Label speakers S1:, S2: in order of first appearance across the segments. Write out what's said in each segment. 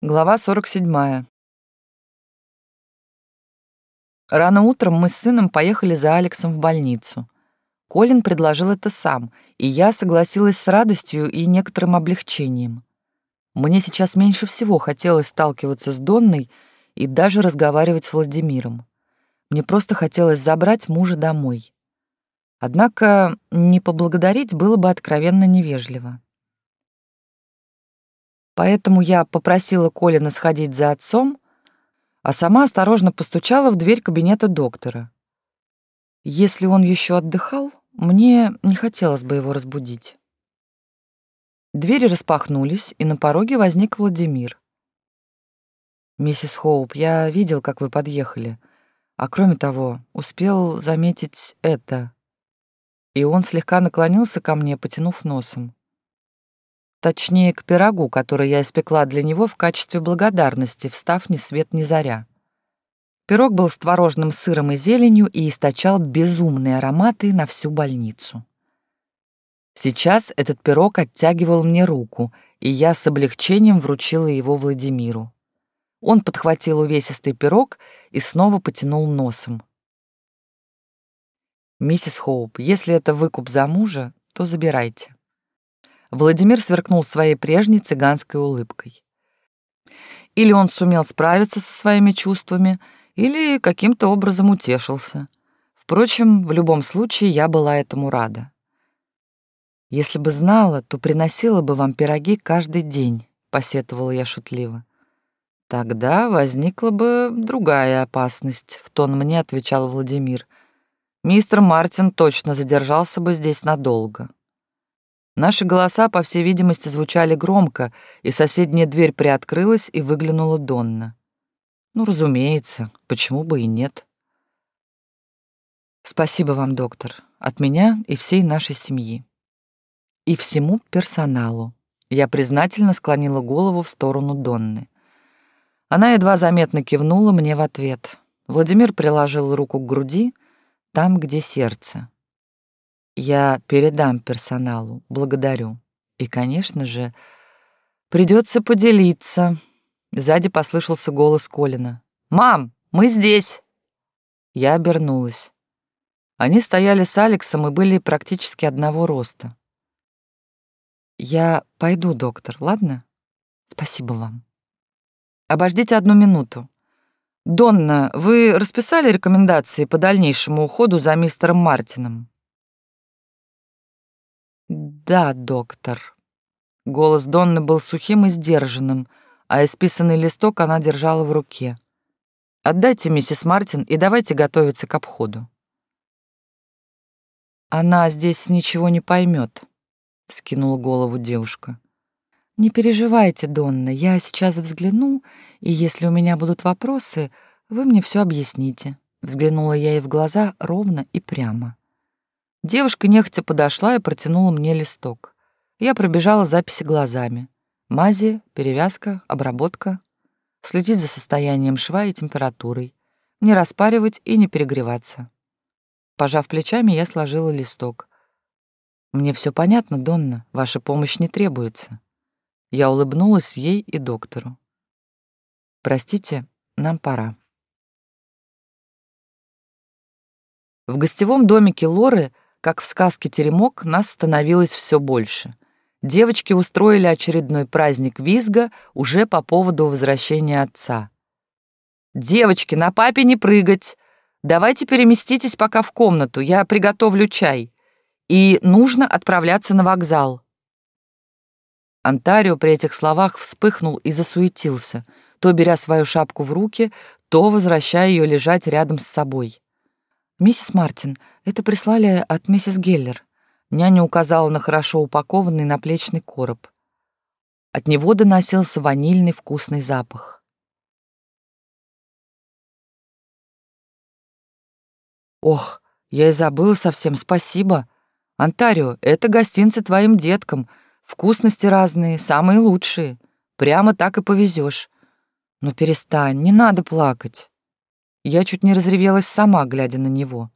S1: Глава 47. Рано утром мы с сыном поехали за Алексом в больницу. Колин предложил это сам, и я согласилась с радостью и некоторым облегчением. Мне сейчас меньше всего хотелось сталкиваться с Донной и даже разговаривать с Владимиром. Мне просто хотелось забрать мужа домой. Однако не поблагодарить было бы откровенно невежливо. Поэтому я попросила Колина сходить за отцом, а сама осторожно постучала в дверь кабинета доктора. Если он еще отдыхал, мне не хотелось бы его разбудить. Двери распахнулись, и на пороге возник Владимир. «Миссис Хоуп, я видел, как вы подъехали. А кроме того, успел заметить это». И он слегка наклонился ко мне, потянув носом. Точнее, к пирогу, который я испекла для него в качестве благодарности, встав ни свет ни заря. Пирог был с творожным сыром и зеленью и источал безумные ароматы на всю больницу. Сейчас этот пирог оттягивал мне руку, и я с облегчением вручила его Владимиру. Он подхватил увесистый пирог и снова потянул носом. «Миссис Хоуп, если это выкуп за мужа, то забирайте». Владимир сверкнул своей прежней цыганской улыбкой. Или он сумел справиться со своими чувствами, или каким-то образом утешился. Впрочем, в любом случае я была этому рада. «Если бы знала, то приносила бы вам пироги каждый день», — посетовала я шутливо. «Тогда возникла бы другая опасность», — в тон мне отвечал Владимир. «Мистер Мартин точно задержался бы здесь надолго». Наши голоса, по всей видимости, звучали громко, и соседняя дверь приоткрылась, и выглянула Донна. Ну, разумеется, почему бы и нет. Спасибо вам, доктор, от меня и всей нашей семьи. И всему персоналу. Я признательно склонила голову в сторону Донны. Она едва заметно кивнула мне в ответ. Владимир приложил руку к груди, там, где сердце. Я передам персоналу, благодарю. И, конечно же, придется поделиться. Сзади послышался голос Колина. «Мам, мы здесь!» Я обернулась. Они стояли с Алексом и были практически одного роста. «Я пойду, доктор, ладно? Спасибо вам». «Обождите одну минуту. Донна, вы расписали рекомендации по дальнейшему уходу за мистером Мартином?» «Да, доктор». Голос Донны был сухим и сдержанным, а исписанный листок она держала в руке. «Отдайте миссис Мартин и давайте готовиться к обходу». «Она здесь ничего не поймет», — скинула голову девушка. «Не переживайте, Донна, я сейчас взгляну, и если у меня будут вопросы, вы мне все объясните». Взглянула я ей в глаза ровно и прямо. Девушка нехотя подошла и протянула мне листок. Я пробежала записи глазами. Мази, перевязка, обработка. Следить за состоянием шва и температурой. Не распаривать и не перегреваться. Пожав плечами, я сложила листок. «Мне все понятно, Донна, ваша помощь не требуется». Я улыбнулась ей и доктору. «Простите, нам пора». В гостевом домике Лоры как в сказке «Теремок» нас становилось все больше. Девочки устроили очередной праздник визга уже по поводу возвращения отца. «Девочки, на папе не прыгать! Давайте переместитесь пока в комнату, я приготовлю чай. И нужно отправляться на вокзал». Антарио при этих словах вспыхнул и засуетился, то беря свою шапку в руки, то возвращая ее лежать рядом с собой. «Миссис Мартин, это прислали от миссис Геллер». Няня указала на хорошо упакованный наплечный короб. От него доносился ванильный вкусный запах. «Ох, я и забыла совсем, спасибо. Антарио, это гостинцы твоим деткам. Вкусности разные, самые лучшие. Прямо так и повезешь. Но перестань, не надо плакать». Я чуть не разревелась сама, глядя на него.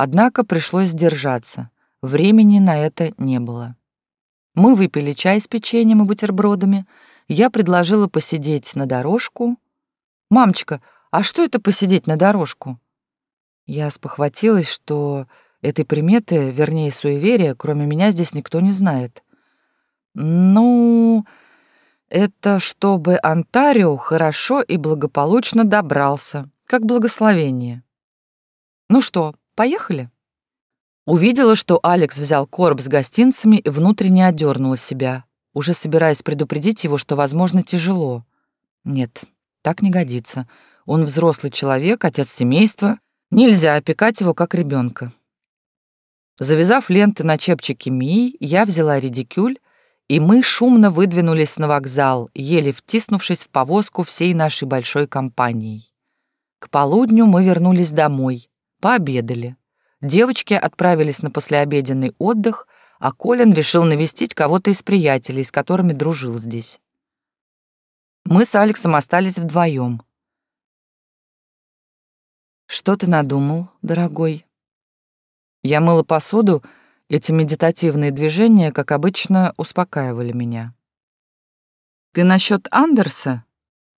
S1: Однако пришлось сдержаться. Времени на это не было. Мы выпили чай с печеньем и бутербродами. я предложила посидеть на дорожку. «Мамочка, а что это посидеть на дорожку?» Я спохватилась, что этой приметы, вернее, суеверия, кроме меня здесь никто не знает. «Ну, это чтобы Онтарио хорошо и благополучно добрался, как благословение. Ну что, поехали?» Увидела, что Алекс взял короб с гостинцами и внутренне одернула себя, уже собираясь предупредить его, что, возможно, тяжело. Нет, так не годится. Он взрослый человек, отец семейства. Нельзя опекать его как ребенка. Завязав ленты на чепчике Мии, я взяла редикюль, и мы шумно выдвинулись на вокзал, еле втиснувшись в повозку всей нашей большой компанией. К полудню мы вернулись домой, пообедали. Девочки отправились на послеобеденный отдых, а Колин решил навестить кого-то из приятелей, с которыми дружил здесь. Мы с Алексом остались вдвоем. «Что ты надумал, дорогой?» Я мыла посуду, эти медитативные движения, как обычно, успокаивали меня. «Ты насчет Андерса?»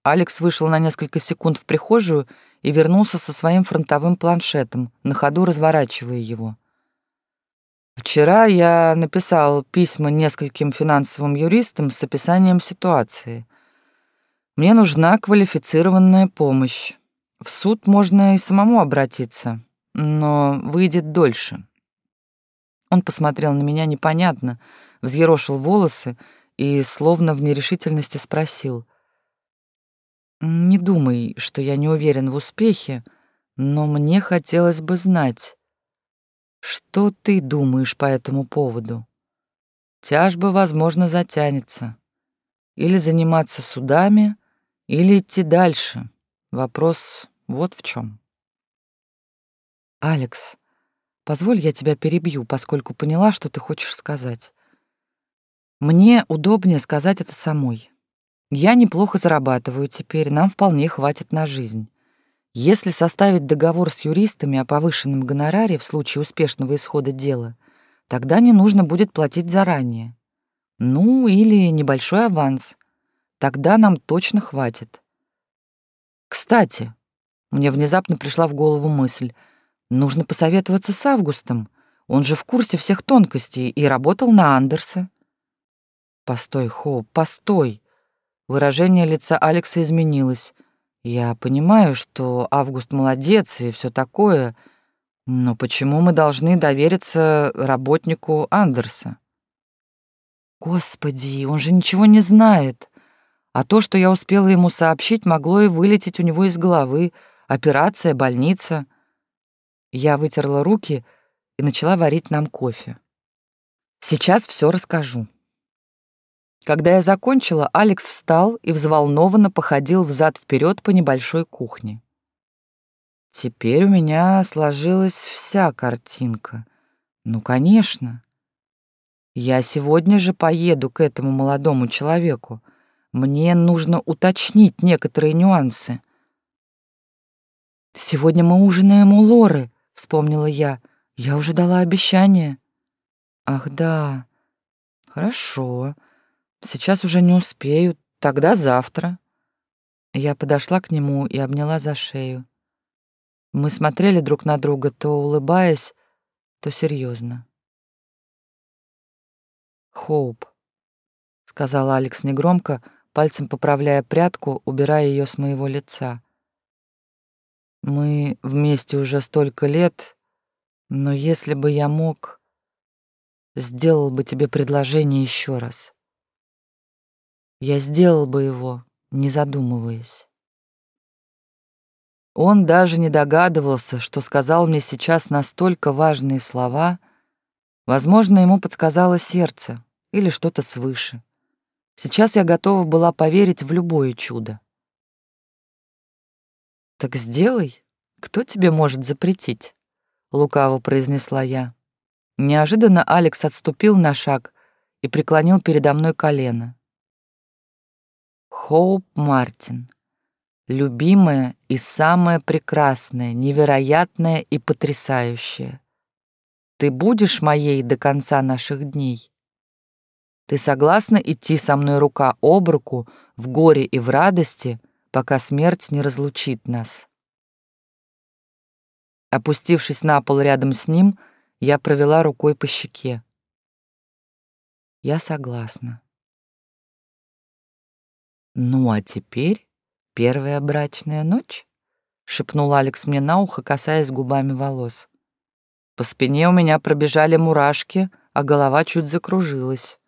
S1: Алекс вышел на несколько секунд в прихожую и вернулся со своим фронтовым планшетом, на ходу разворачивая его. Вчера я написал письма нескольким финансовым юристам с описанием ситуации. Мне нужна квалифицированная помощь. В суд можно и самому обратиться, но выйдет дольше. Он посмотрел на меня непонятно, взъерошил волосы и, словно в нерешительности, спросил. Не думай, что я не уверен в успехе, но мне хотелось бы знать, что ты думаешь по этому поводу. Тяжба, возможно, затянется. Или заниматься судами, или идти дальше. Вопрос вот в чем. Алекс, позволь я тебя перебью, поскольку поняла, что ты хочешь сказать. Мне удобнее сказать это самой. Я неплохо зарабатываю теперь, нам вполне хватит на жизнь. Если составить договор с юристами о повышенном гонораре в случае успешного исхода дела, тогда не нужно будет платить заранее. Ну, или небольшой аванс. Тогда нам точно хватит. Кстати, мне внезапно пришла в голову мысль, нужно посоветоваться с Августом. Он же в курсе всех тонкостей и работал на Андерса. Постой, Хоуп, постой. Выражение лица Алекса изменилось. Я понимаю, что Август молодец и все такое, но почему мы должны довериться работнику Андерса? Господи, он же ничего не знает. А то, что я успела ему сообщить, могло и вылететь у него из головы. Операция, больница. Я вытерла руки и начала варить нам кофе. Сейчас все расскажу. Когда я закончила, Алекс встал и взволнованно походил взад вперед по небольшой кухне. Теперь у меня сложилась вся картинка. Ну, конечно. Я сегодня же поеду к этому молодому человеку. Мне нужно уточнить некоторые нюансы. «Сегодня мы ужинаем у Лоры», — вспомнила я. «Я уже дала обещание». «Ах, да. Хорошо. Сейчас уже не успею, тогда завтра. Я подошла к нему и обняла за шею. Мы смотрели друг на друга, то улыбаясь, то серьезно. «Хоуп», — сказал Алекс негромко, пальцем поправляя прядку, убирая ее с моего лица. «Мы вместе уже столько лет, но если бы я мог, сделал бы тебе предложение еще раз я сделал бы его, не задумываясь. Он даже не догадывался, что сказал мне сейчас настолько важные слова. Возможно, ему подсказало сердце или что-то свыше. Сейчас я готова была поверить в любое чудо. «Так сделай. Кто тебе может запретить?» — лукаво произнесла я. Неожиданно Алекс отступил на шаг и преклонил передо мной колено. Хоуп Мартин. Любимая и самая прекрасная, невероятная и потрясающая. Ты будешь моей до конца наших дней? Ты согласна идти со мной рука об руку в горе и в радости, пока смерть не разлучит нас?» Опустившись на пол рядом с ним, я провела рукой по щеке. Я согласна. «Ну, а теперь первая брачная ночь?» — шепнул Алекс мне на ухо, касаясь губами волос. По спине у меня пробежали мурашки, а голова чуть закружилась.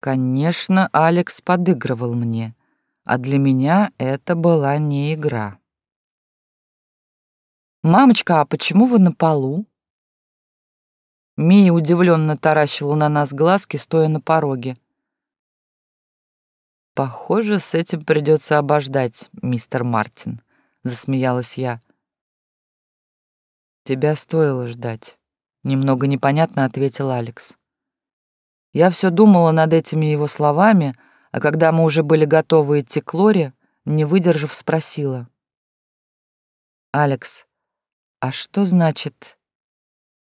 S1: Конечно, Алекс подыгрывал мне, а для меня это была не игра. «Мамочка, а почему вы на полу?» Мия удивленно таращила на нас глазки, стоя на пороге. «Похоже, с этим придется обождать, мистер Мартин», — засмеялась я. «Тебя стоило ждать», — немного непонятно ответил Алекс. Я все думала над этими его словами, а когда мы уже были готовы идти к Лоре, не выдержав, спросила. «Алекс, а что значит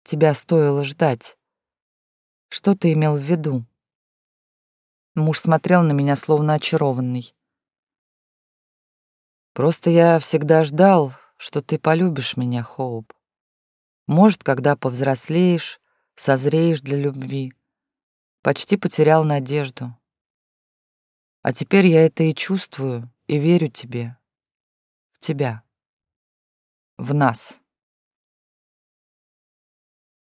S1: Тебя стоило ждать. Что ты имел в виду? Муж смотрел на меня, словно очарованный. Просто я всегда ждал, что ты полюбишь меня, Хоуп. Может, когда повзрослеешь, созреешь для любви. Почти потерял надежду. А теперь я это и чувствую, и верю тебе. В тебя. В нас.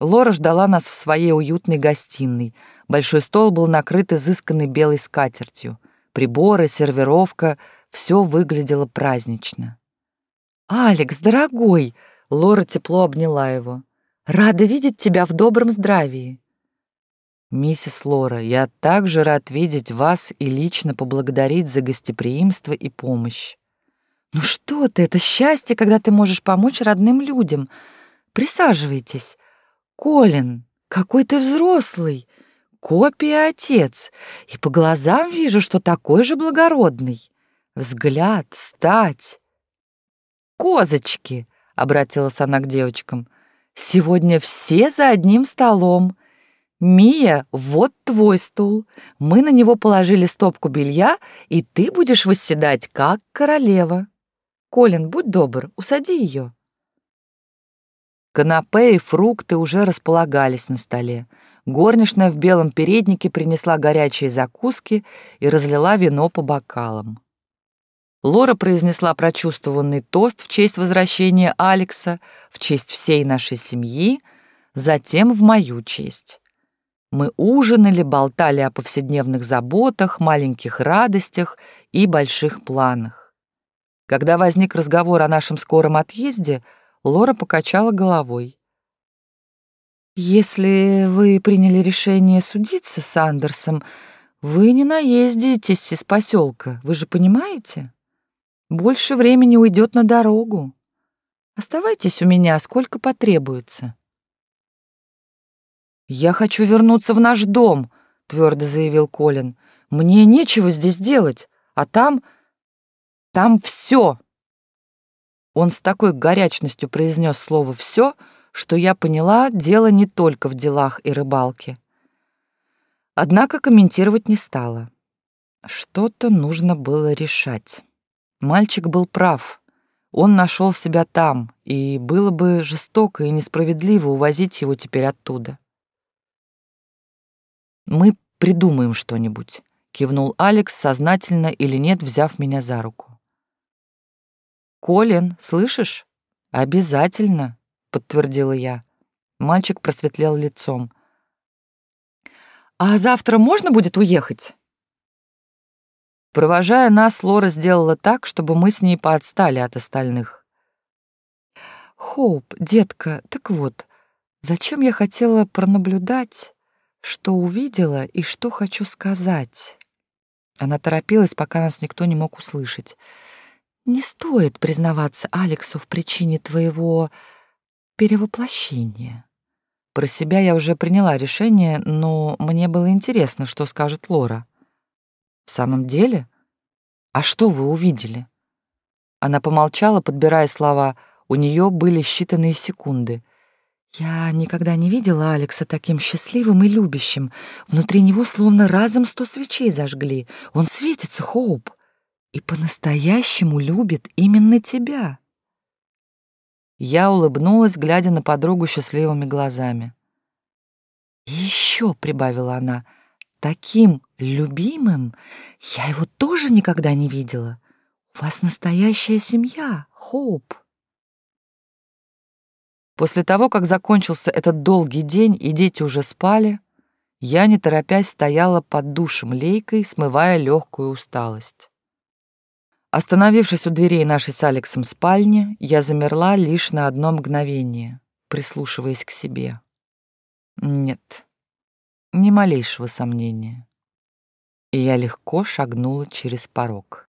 S1: Лора ждала нас в своей уютной гостиной. Большой стол был накрыт изысканной белой скатертью. Приборы, сервировка — все выглядело празднично. «Алекс, дорогой!» — Лора тепло обняла его. «Рада видеть тебя в добром здравии!» «Миссис Лора, я также рад видеть вас и лично поблагодарить за гостеприимство и помощь». «Ну что ты, это счастье, когда ты можешь помочь родным людям. Присаживайтесь. Колин, какой ты взрослый, копия отец, и по глазам вижу, что такой же благородный. Взгляд, стать. Козочки, обратилась она к девочкам, сегодня все за одним столом. Мия, вот твой стул. Мы на него положили стопку белья, и ты будешь восседать как королева. Колин, будь добр, усади ее. Канапе и фрукты уже располагались на столе. Горничная в белом переднике принесла горячие закуски и разлила вино по бокалам. Лора произнесла прочувствованный тост в честь возвращения Алекса, в честь всей нашей семьи, затем в мою честь. Мы ужинали, болтали о повседневных заботах, маленьких радостях и больших планах. Когда возник разговор о нашем скором отъезде — Лора покачала головой. «Если вы приняли решение судиться с Андерсом, вы не наездитесь из поселка, вы же понимаете? Больше времени уйдет на дорогу. Оставайтесь у меня, сколько потребуется». «Я хочу вернуться в наш дом», — твердо заявил Колин. «Мне нечего здесь делать, а там... там все он с такой горячностью произнес слово «все», что я поняла, дело не только в делах и рыбалке. Однако комментировать не стала. Что-то нужно было решать. Мальчик был прав. Он нашел себя там, и было бы жестоко и несправедливо увозить его теперь оттуда. «Мы придумаем что-нибудь», — кивнул Алекс, сознательно или нет, взяв меня за руку. «Колин, слышишь?» «Обязательно», — подтвердила я. Мальчик просветлел лицом. «А завтра можно будет уехать?» Провожая нас, Лора сделала так, чтобы мы с ней поотстали от остальных. «Хоуп, детка, так вот, зачем я хотела пронаблюдать, что увидела и что хочу сказать?» Она торопилась, пока нас никто не мог услышать. Не стоит признаваться Алексу в причине твоего перевоплощения. Про себя я уже приняла решение, но мне было интересно, что скажет Лора. В самом деле? А что вы увидели? Она помолчала, подбирая слова. У нее были считанные секунды. Я никогда не видела Алекса таким счастливым и любящим. Внутри него словно разом сто свечей зажгли. Он светится, Хоуп, и по-настоящему любит именно тебя. Я улыбнулась, глядя на подругу счастливыми глазами. еще, прибавила она, — таким любимым я его тоже никогда не видела. У вас настоящая семья, Хоуп. После того, как закончился этот долгий день и дети уже спали, я, не торопясь, стояла под душем лейкой, смывая легкую усталость. Остановившись у дверей нашей с Алексом спальни, я замерла лишь на одно мгновение, прислушиваясь к себе. Нет, ни малейшего сомнения. И я легко шагнула через порог.